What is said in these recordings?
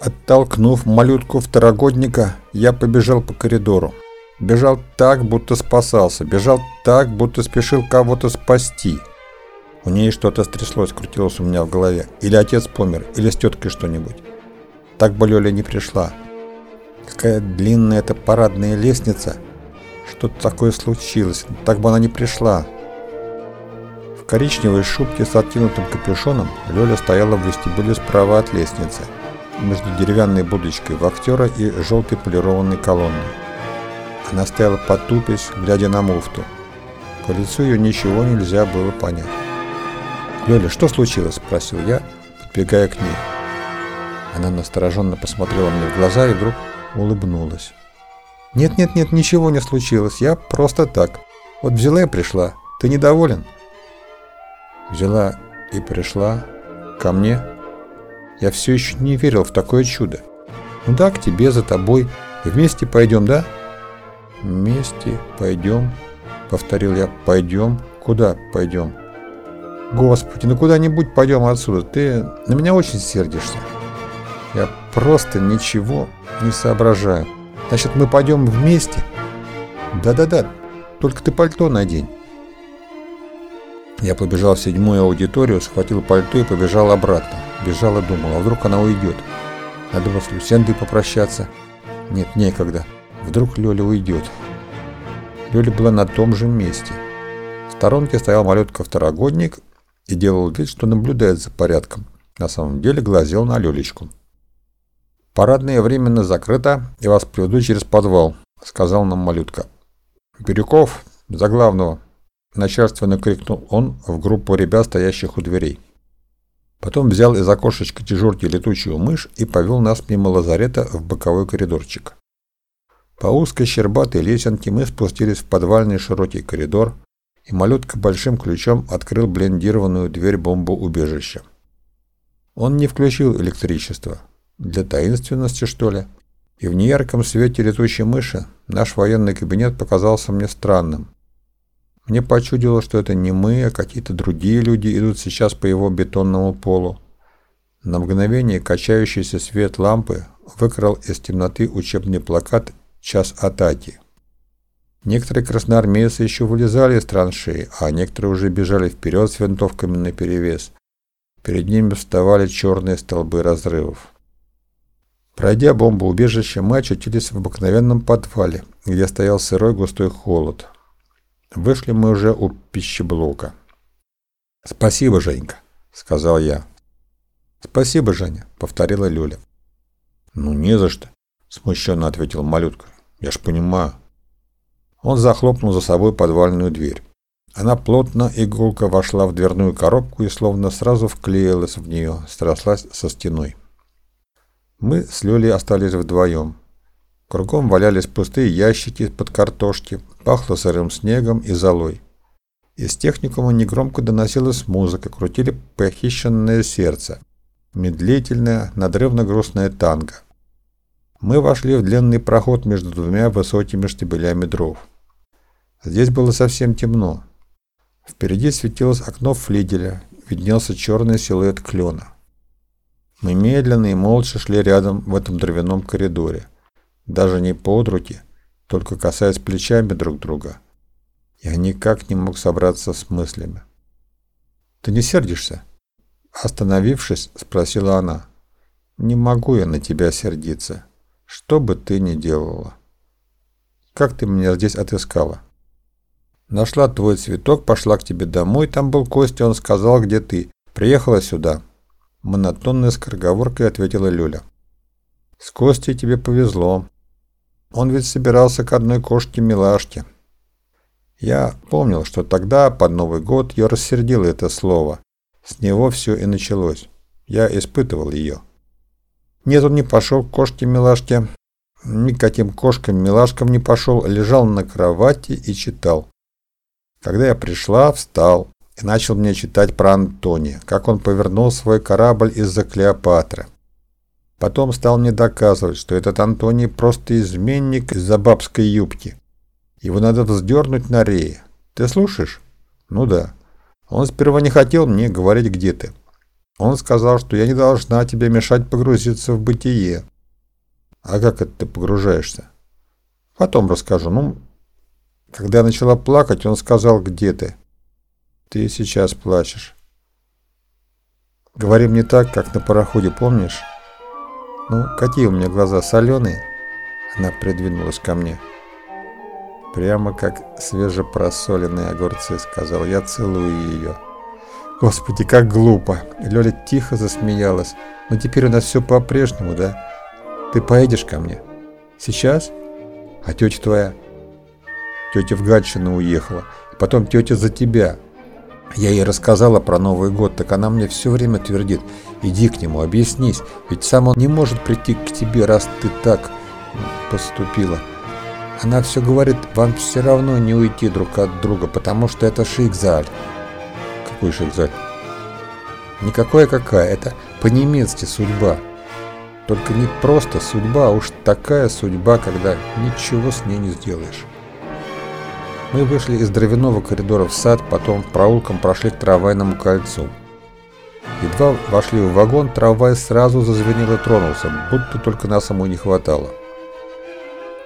Оттолкнув малютку-второгодника, я побежал по коридору. Бежал так, будто спасался, бежал так, будто спешил кого-то спасти. У ней что-то стряслось, крутилось у меня в голове. Или отец помер, или с теткой что-нибудь. Так бы Лёля не пришла. Какая длинная эта парадная лестница. Что-то такое случилось, так бы она не пришла. В коричневой шубке с откинутым капюшоном Лёля стояла в вестибюле справа от лестницы между деревянной будочкой вахтера и желтой полированной колонной. Она стояла потупясь, глядя на муфту. По лицу ее ничего нельзя было понять. «Лёля, что случилось?» – спросил я, подбегая к ней. Она настороженно посмотрела мне в глаза и вдруг улыбнулась. «Нет-нет-нет, ничего не случилось, я просто так. Вот взяла и пришла. Ты недоволен?» Взяла и пришла ко мне – я все еще не верил в такое чудо. Ну да, к тебе, за тобой. Вместе пойдем, да? Вместе пойдем, повторил я. Пойдем? Куда пойдем? Господи, ну куда-нибудь пойдем отсюда. Ты на меня очень сердишься. Я просто ничего не соображаю. Значит, мы пойдем вместе? Да-да-да, только ты пальто надень. Я побежал в седьмую аудиторию, схватил пальто и побежал обратно. Бежал и думал, а вдруг она уйдет? Надо бы с Люсендой попрощаться. Нет, некогда. Вдруг Лёля уйдет. Лёля была на том же месте. В сторонке стоял малютка-второгодник и делал вид, что наблюдает за порядком. На самом деле глазел на Лёлечку. «Парадное временно закрыто, и вас приведу через подвал», — сказал нам малютка. «Бирюков, за главного», — начальственно крикнул он в группу ребят, стоящих у дверей. Потом взял из окошечка дежурки летучую мышь и повел нас мимо лазарета в боковой коридорчик. По узкой щербатой лесенке мы спустились в подвальный широкий коридор, и малютка большим ключом открыл блендированную дверь бомбоубежища. Он не включил электричество. Для таинственности, что ли? И в неярком свете летучей мыши наш военный кабинет показался мне странным. Мне почудило, что это не мы, а какие-то другие люди идут сейчас по его бетонному полу. На мгновение качающийся свет лампы выкрал из темноты учебный плакат «Час атаки». Некоторые красноармейцы еще вылезали из траншеи, а некоторые уже бежали вперед с винтовками наперевес. Перед ними вставали черные столбы разрывов. Пройдя бомбоубежище, мы очутились в обыкновенном подвале, где стоял сырой густой холод. Вышли мы уже у пищеблока. «Спасибо, Женька», — сказал я. «Спасибо, Женя», — повторила Люля. «Ну, не за что», — смущенно ответил малютка. «Я ж понимаю». Он захлопнул за собой подвальную дверь. Она плотно иголка вошла в дверную коробку и словно сразу вклеилась в нее, срослась со стеной. Мы с Лёлей остались вдвоем. Кругом валялись пустые ящики под картошки, пахло сырым снегом и золой. Из техникума негромко доносилась музыка, крутили похищенное сердце. Медлительное, надрывно-грустное танго. Мы вошли в длинный проход между двумя высокими штабелями дров. Здесь было совсем темно. Впереди светилось окно флигеля, виднелся черный силуэт клена. Мы медленно и молча шли рядом в этом дровяном коридоре даже не под руки, только касаясь плечами друг друга. Я никак не мог собраться с мыслями. «Ты не сердишься?» Остановившись, спросила она. «Не могу я на тебя сердиться, что бы ты ни делала. Как ты меня здесь отыскала?» «Нашла твой цветок, пошла к тебе домой, там был Костя, он сказал, где ты. Приехала сюда». Монотонной скороговоркой ответила Люля. «С Костей тебе повезло. Он ведь собирался к одной кошке-милашке. Я помнил, что тогда, под Новый год, я рассердил это слово. С него все и началось. Я испытывал ее. Нет, он не пошел к кошке-милашке. Никаким кошкам-милашкам не пошел, лежал на кровати и читал. Когда я пришла, встал и начал мне читать про Антония, как он повернул свой корабль из-за Клеопатры. Потом стал мне доказывать, что этот Антоний просто изменник из-за бабской юбки. Его надо вздернуть на рее. Ты слушаешь? Ну да. Он сперва не хотел мне говорить, где ты. Он сказал, что я не должна тебе мешать погрузиться в бытие. А как это ты погружаешься? Потом расскажу. Ну, когда я начала плакать, он сказал, где ты? Ты сейчас плачешь. Говорим не так, как на пароходе, помнишь? Ну, какие у меня глаза, соленые? Она придвинулась ко мне. Прямо как свежепросоленные огурцы, сказал я, целую ее. Господи, как глупо. Лёля тихо засмеялась. Но теперь у нас все по-прежнему, да? Ты поедешь ко мне? Сейчас? А тетя твоя? Тетя в Гатчину уехала. Потом тетя за тебя. Я ей рассказала про Новый год, так она мне все время твердит. Иди к нему, объяснись. Ведь сам он не может прийти к тебе, раз ты так поступила. Она все говорит, вам все равно не уйти друг от друга, потому что это шикзаль. Какой шикзаль? Никакое какая, это по-немецки судьба. Только не просто судьба, а уж такая судьба, когда ничего с ней не сделаешь. Мы вышли из дровяного коридора в сад, потом проулком прошли к трамвайному кольцу. Едва вошли в вагон, трамвай сразу зазвенел и тронулся, будто только нас ему не хватало.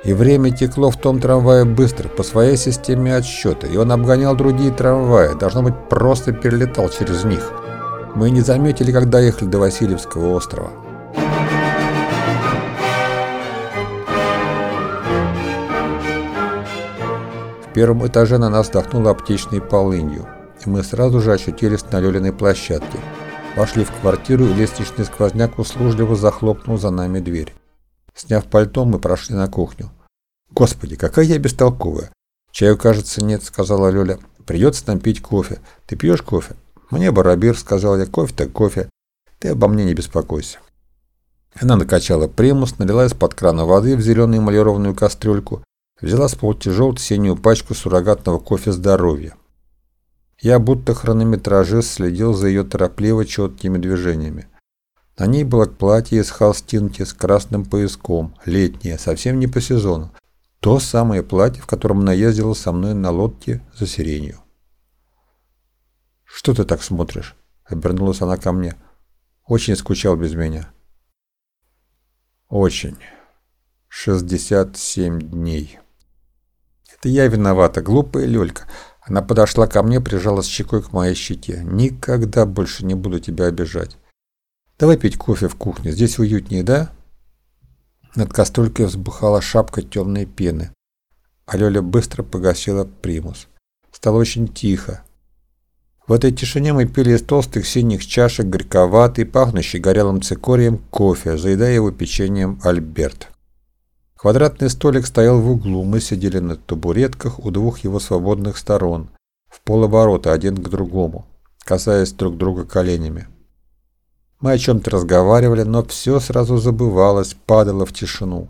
И время текло в том трамвае быстро, по своей системе отсчета, и он обгонял другие трамваи, должно быть, просто перелетал через них. Мы не заметили, когда ехали до Васильевского острова. Первом этаже на нас вдохнуло аптечной полынью, и мы сразу же очутились на Лёлиной площадке. Вошли в квартиру, и лестничный сквозняк услужливо захлопнул за нами дверь. Сняв пальто, мы прошли на кухню. «Господи, какая я бестолковая!» «Чаю, кажется, нет», — сказала Лёля. «Придется нам пить кофе. Ты пьешь кофе?» «Мне барабир», — сказал я. «Кофе так кофе. Ты обо мне не беспокойся». Она накачала примус, налила из-под крана воды в зеленую эмалированную кастрюльку Взяла с полтяжелую синюю пачку суррогатного кофе здоровья. Я будто хронометражист следил за ее торопливо четкими движениями. На ней было платье из холстинки с красным пояском, летнее, совсем не по сезону. То самое платье, в котором она ездила со мной на лодке за сиренью. «Что ты так смотришь?» — обернулась она ко мне. «Очень скучал без меня». «Очень. Шестьдесят семь дней». «Это я виновата, глупая Лёлька». Она подошла ко мне, прижалась щекой к моей щеке. «Никогда больше не буду тебя обижать. Давай пить кофе в кухне, здесь уютнее, да?» Над кастрюлькой взбухала шапка темной пены. А Лёля быстро погасила примус. Стало очень тихо. В этой тишине мы пили из толстых синих чашек горьковатый, пахнущий горелым цикорием кофе, заедая его печеньем Альберт. Квадратный столик стоял в углу, мы сидели на табуретках у двух его свободных сторон, в полоборота один к другому, касаясь друг друга коленями. Мы о чем-то разговаривали, но все сразу забывалось, падало в тишину.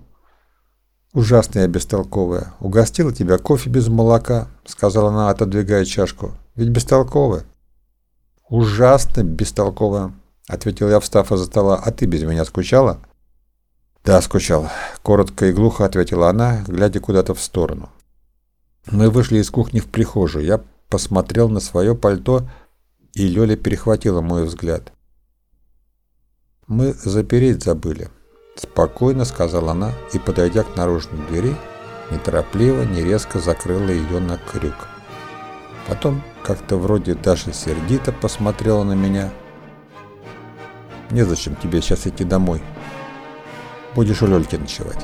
«Ужасная бестолковая. Угостила тебя кофе без молока», — сказала она, отодвигая чашку. «Ведь бестолковая». «Ужасно бестолковая», — ответил я, встав из-за стола. «А ты без меня скучала?» «Да, скучал», — коротко и глухо ответила она, глядя куда-то в сторону. Мы вышли из кухни в прихожую. Я посмотрел на свое пальто, и Лёля перехватила мой взгляд. «Мы запереть забыли», — спокойно сказала она и, подойдя к наружной двери, неторопливо, не резко закрыла ее на крюк. Потом как-то вроде даже сердито посмотрела на меня. «Незачем тебе сейчас идти домой», Будешь у Лёльки ночевать.